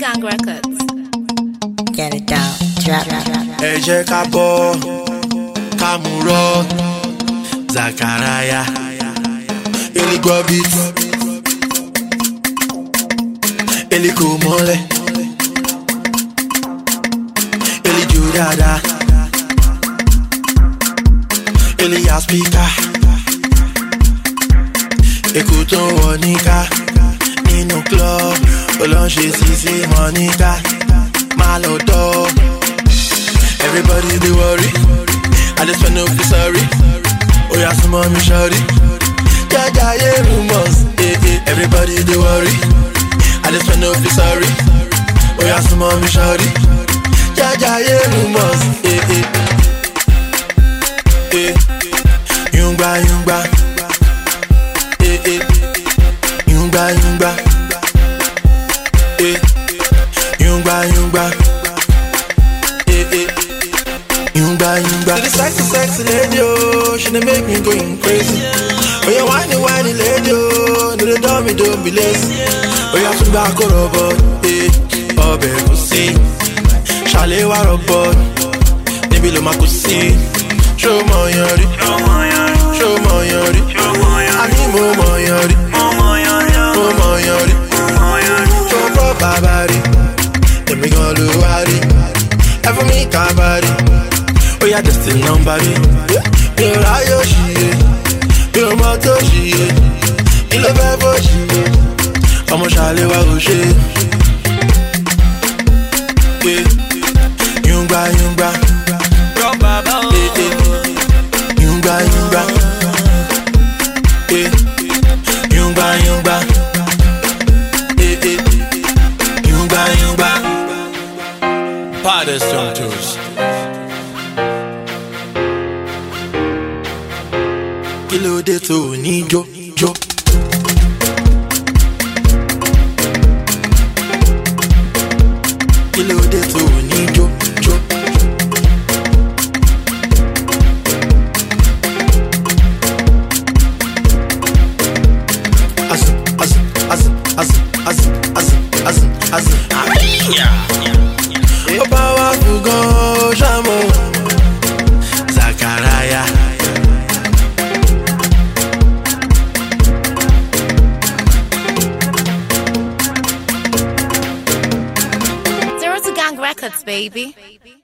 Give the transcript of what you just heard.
Gang Records. Get it down. Drop, drop, drop. ẹ jẹ́ ká bọ́ ká mú rọ́ zakaraya eli gbọ́ beat eli kò mọ́lẹ̀ eli jó dáadáa eli ya spíkà èkó tó ń wọ níká club olóńṣe sísí mọ́ níká má lọ dọ́. Everybody they worry. I just wanna feel sorry. Oh yeah, some mommy shorty. Yeah, yeah, yeah, rumors. Everybody they worry. I just wanna feel sorry. Oh yeah, some mommy shorty. Yeah, yeah, yeah, rumors. Eh, eh. Eh. Yungba, yungba. Eh, eh. Yungba, yungba. Sexy, sexy lady, oh, she dey make me going crazy. Oh, yeah, whiny, whiny lady, oh, no, they don't me, don't be lazy. Oh, yeah, tún gbà kó rọ̀bọ̀, eh, ọbẹ̀ kò sí. Ṣàlẹ̀ wà rọ̀bọ̀, níbi ló máa kó sí. Yan rí? Ṣó mọ̀ yan rí? Àní mo mọ̀ rí. Mo mọ̀ yan rí. Ṣó gbọ́ bàbá rí? Èmi gan ló wá rí. Ẹ fún mi kábàárì. Ó yá tẹ̀sí nọ́mbà mi. Mi ò ráyè òṣìyẹ. Mi ò mọ tó ṣìyẹ. Kí ló fẹ́ bó ṣìyẹ? Ọmọ ṣàlẹ̀ wa ò ṣe. Yungba yungba. Yungba yungba. Yungba yungba. Yungba yungba. Paddest Juntos. Ló dé tó ní jó jó? Dé ní jó jó? Ó nuts, baby.